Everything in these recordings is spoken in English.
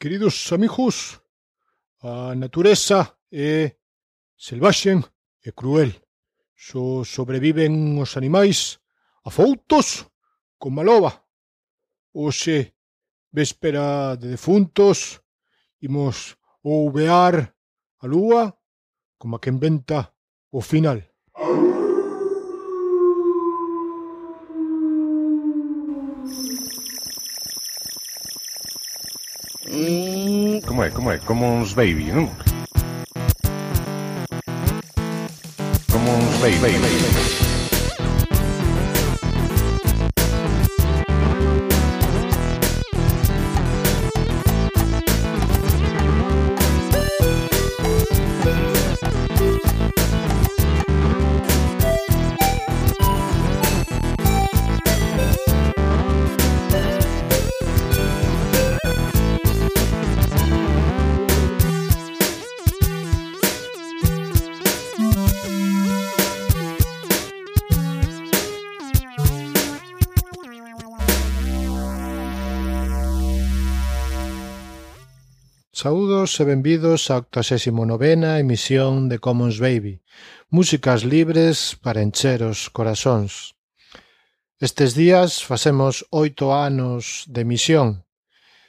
Queridos amigos, a natureza é selvaxen e cruel. Só sobreviven os animais afoutos como a loba. Oxe, véspera de defuntos, imos ouvear a lúa como a que inventa o final. Como é, como é? Como uns baby, non? Como uns baby, baby, Saúdos e benvidos á 89ª emisión de Commons Baby, músicas libres para encher os corazóns. Estes días facemos oito anos de emisión.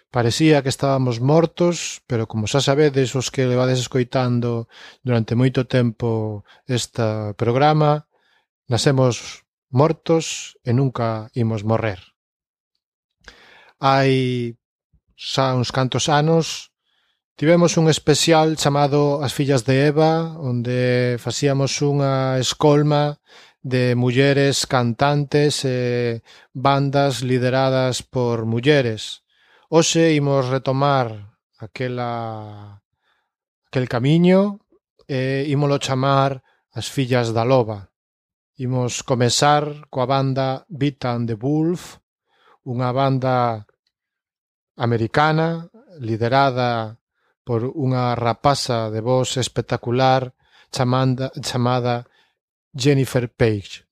Parecía que estábamos mortos, pero como xa sabedes os que levades escoitando durante moito tempo este programa, nascemos mortos e nunca imos morrer. Hai xa uns cantos anos Tivemos un especial chamado As fillas de Eva, onde facíamos unha escolma de mulleres cantantes e bandas lideradas por mulleres. Hoxe imos retomar aquela aquel camiño e ímolo chamar As fillas da loba. Imos comezar coa banda Beat and the Wolf, unha banda americana liderada por unha rapaza de voz espectacular chamada Jennifer Page.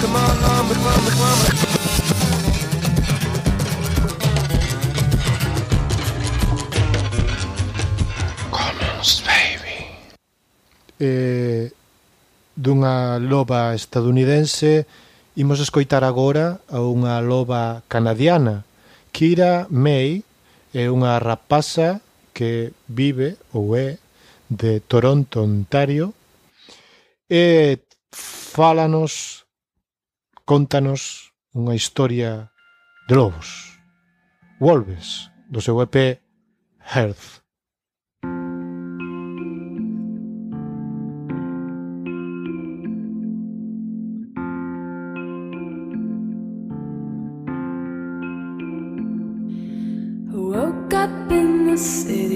Come on, mamy. Commons, baby. Eh, dunha loba estadounidense imos escoitar agora a unha loba canadiana Kira May é unha rapaza que vive ou é de Toronto, Ontario e fálanos contanos unha historia de lobos. Wolves, do seu EP Hearth. Woke up in the city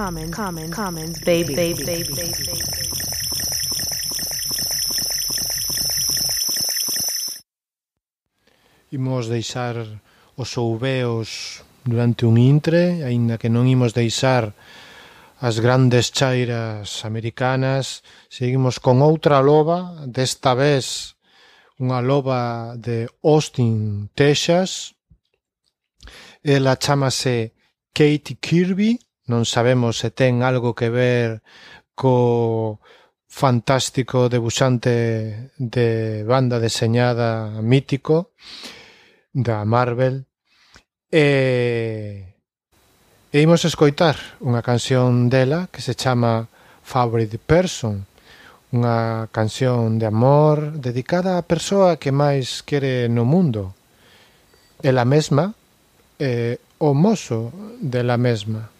common, common, commons, baby, baby, baby, baby. Imos deixar os ouveos durante un intre, aínda que non imos deixar as grandes chairas americanas, seguimos con outra loba, desta vez unha loba de Austin, Texas. Ela chamase Katie Kirby non sabemos se ten algo que ver co fantástico debuxante de banda deseñada mítico da Marvel e, e imos escoitar unha canción dela que se chama Favorite Person unha canción de amor dedicada á persoa que máis quere no mundo. Ela mesma e o mozo dela mesma.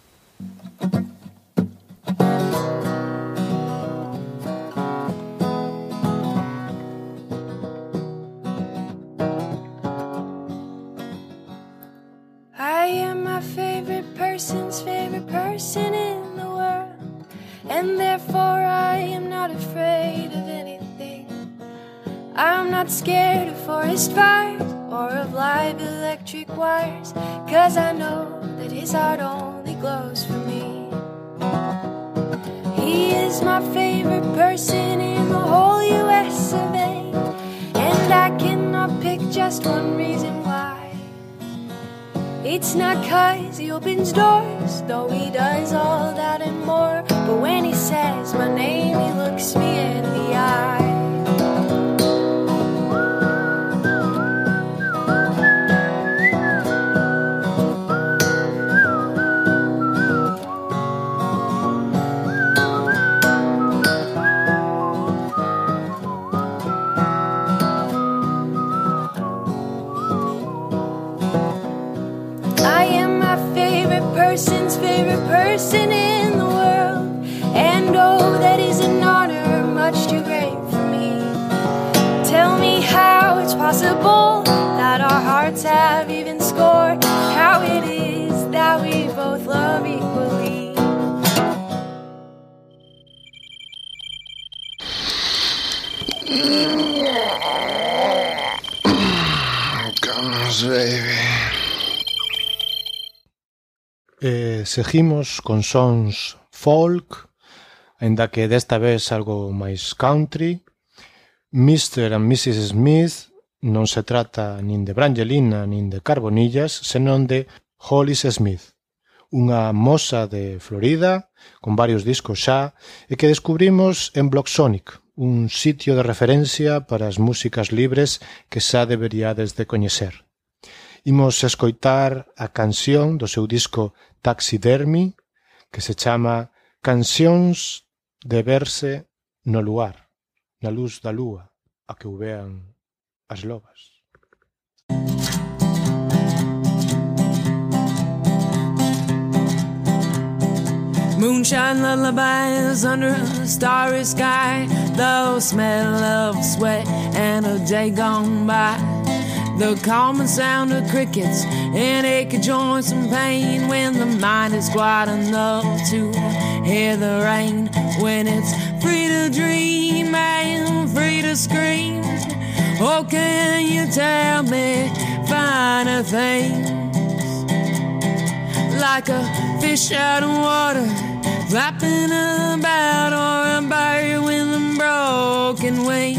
I am my favorite person's favorite person in the world, and therefore I am not afraid of anything. I'm not scared of forest fires or of live electric wires, cause I know that his heart My favorite person in the whole US of A, and I cannot pick just one reason why. It's not cause he opens doors, though he does all that and more. But when he says my name, he looks me in the eye. Guns, baby. Eh, seguimos con sons folk, aínda que desta vez algo máis country. Mr. and Mrs. Smith non se trata nin de Brangelina nin de Carbonillas, senón de Hollis Smith, unha moza de Florida con varios discos xa e que descubrimos en Block Sonic, un sitio de referencia para as músicas libres que xa deberíades de coñecer. Imos escoitar a canción do seu disco Taxidermi que se chama Cancións de verse no luar, na luz da lúa, a que o vean as lobas. Música Moonshine lullabies under a starry sky. The smell of sweat and a day gone by. The common sound of crickets and achy joints and pain when the mind is quiet enough to hear the rain. When it's free to dream and free to scream. Oh, can you tell me finer things? Like a fish out of water, flapping about, or a bird with a broken wing.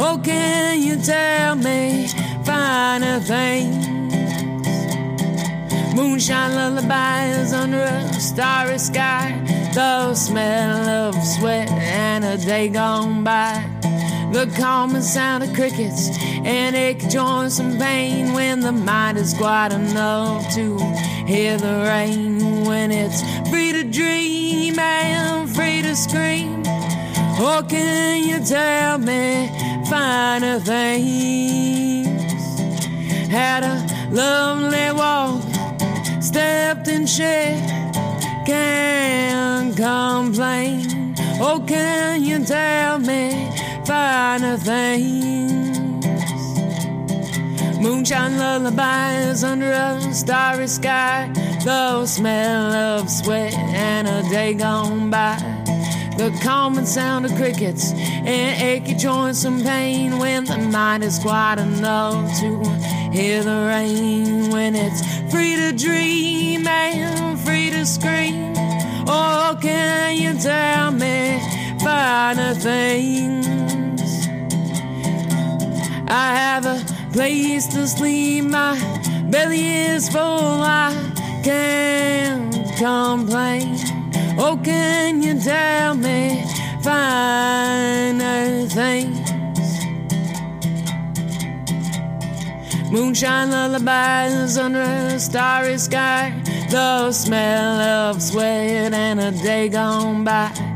Oh, can you tell me finer things? Moonshine lullabies under a starry sky, the smell of sweat and a day gone by. The common sound of crickets and ache joints and pain when the mind is quiet enough to hear the rain. When it's free to dream and free to scream. Or can you tell me finer things? Had a lovely walk, stepped in shit, can't complain. Oh, can you tell me finer things? Moonshine lullabies under a starry sky. The smell of sweat and a day gone by. The common sound of crickets and achy joints and pain when the mind is quiet enough to hear the rain. When it's free to dream and free to scream. Oh, can you tell me finer things? I have a place to sleep. My belly is full. I can't complain. Oh, can you tell me finer things? Moonshine lullabies under a starry sky. The smell of sweat and a day gone by.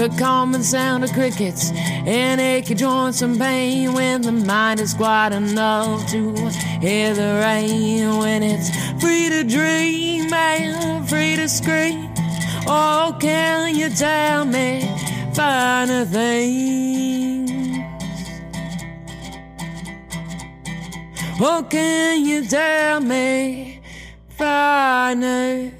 The common sound of crickets and achy joints and pain when the mind is quiet enough to hear the rain. When it's free to dream and free to scream. Oh, can you tell me finer things? Oh, can you tell me finer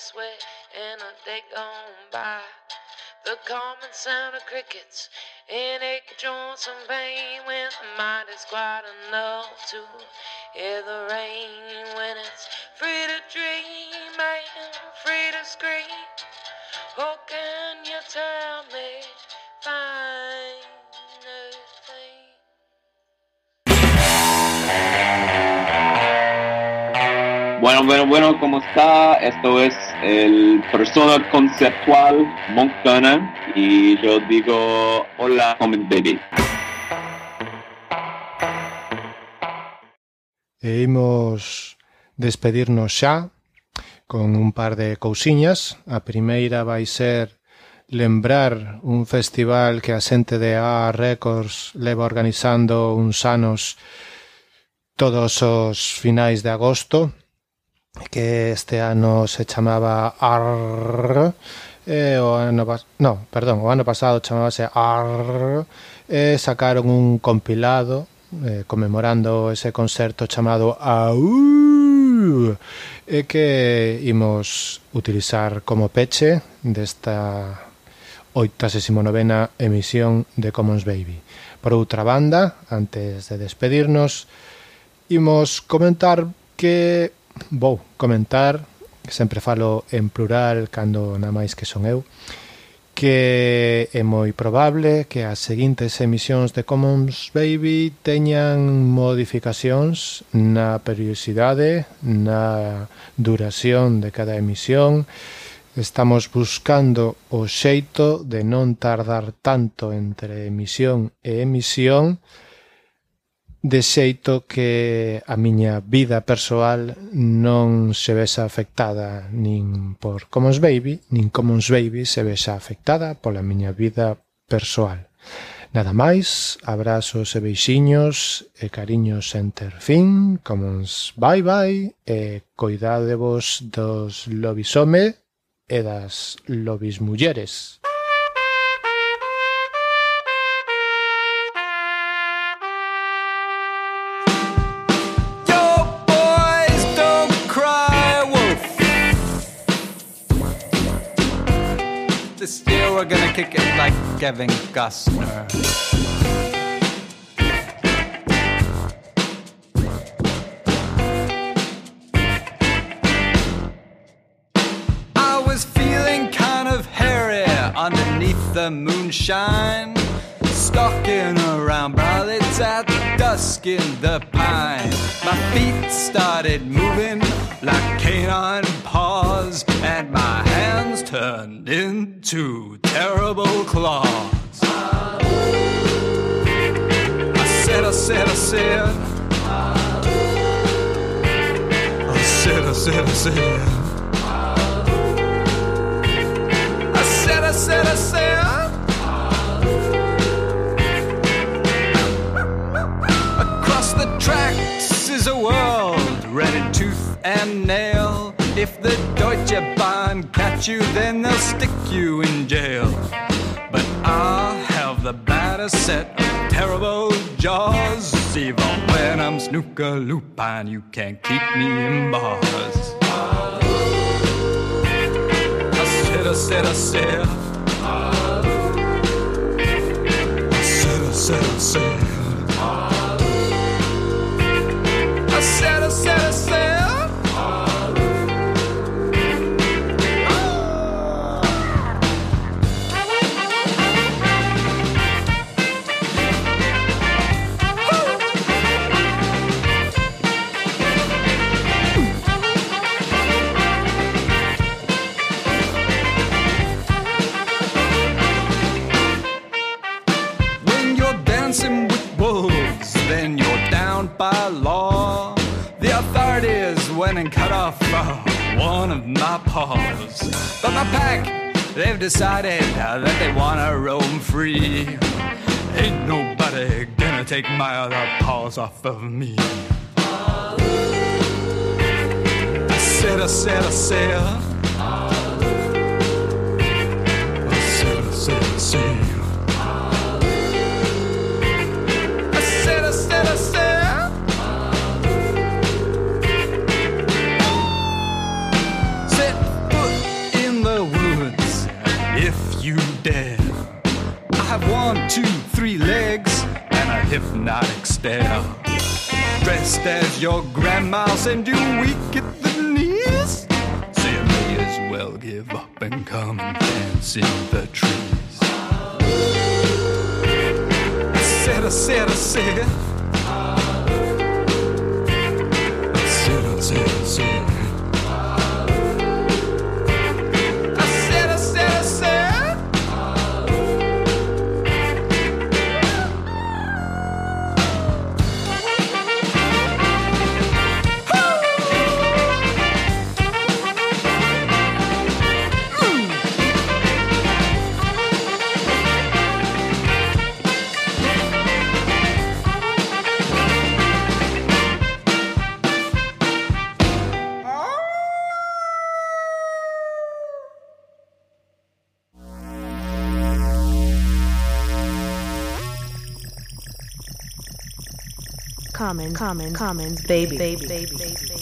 sweat and a day gone by. The common sound of crickets and ache joints and pain when the mind is quiet enough to hear the rain. When it's free to dream and free to scream. Oh, can you tell me? Bueno, bueno, bueno, ¿cómo está? Esto es el persona conceptual Moncana y yo digo hola, comment baby. E imos despedirnos xa con un par de cousiñas. A primeira vai ser lembrar un festival que a xente de A Records leva organizando uns anos todos os finais de agosto que este ano se chamaba AR e o ano pas no, perdón, o ano pasado chamábase AR e sacaron un compilado eh, conmemorando ese concerto chamado AU e que imos utilizar como peche desta 89 emisión de Commons Baby. Por outra banda, antes de despedirnos, imos comentar que vou comentar, sempre falo en plural cando na máis que son eu, que é moi probable que as seguintes emisións de Commons Baby teñan modificacións na periodicidade, na duración de cada emisión. Estamos buscando o xeito de non tardar tanto entre emisión e emisión, de xeito que a miña vida persoal non se vexa afectada nin por Commons Baby, nin Commons Baby se vexa afectada pola miña vida persoal. Nada máis, abrazos e beixiños e cariños sen ter fin, Commons bye bye e coidadevos dos lobisome e das lobismulleres. mulleres. This year we're gonna kick it like Kevin Costner. I was feeling kind of hairy underneath the moonshine. Stalking around Berlitz at dusk in the pine. My feet started moving like canine paws, and my hands turned into terrible claws. I said, I said, I said. I said, I said, I said. I said, I said, I said. Across the tracks is a world, in tooth and nail. If the Deutsche Bahn catch you, then they'll stick you in jail. But I'll have the batter set of terrible jaws. Even when I'm snooker lupine, you can't keep me in bars. I said, I said, I said. I said, I said, I said. Uh, one of my paws. But my pack, they've decided that they wanna roam free. Ain't nobody gonna take my other paws off of me. I said, I said, I said. I said, I said, I said. Hypnotic stare. Dressed as your grandma's and you weak at the knees. So you may as well give up and come and dance in the trees. I said, I said, I said. Common, common, commons, baby, baby, baby, baby.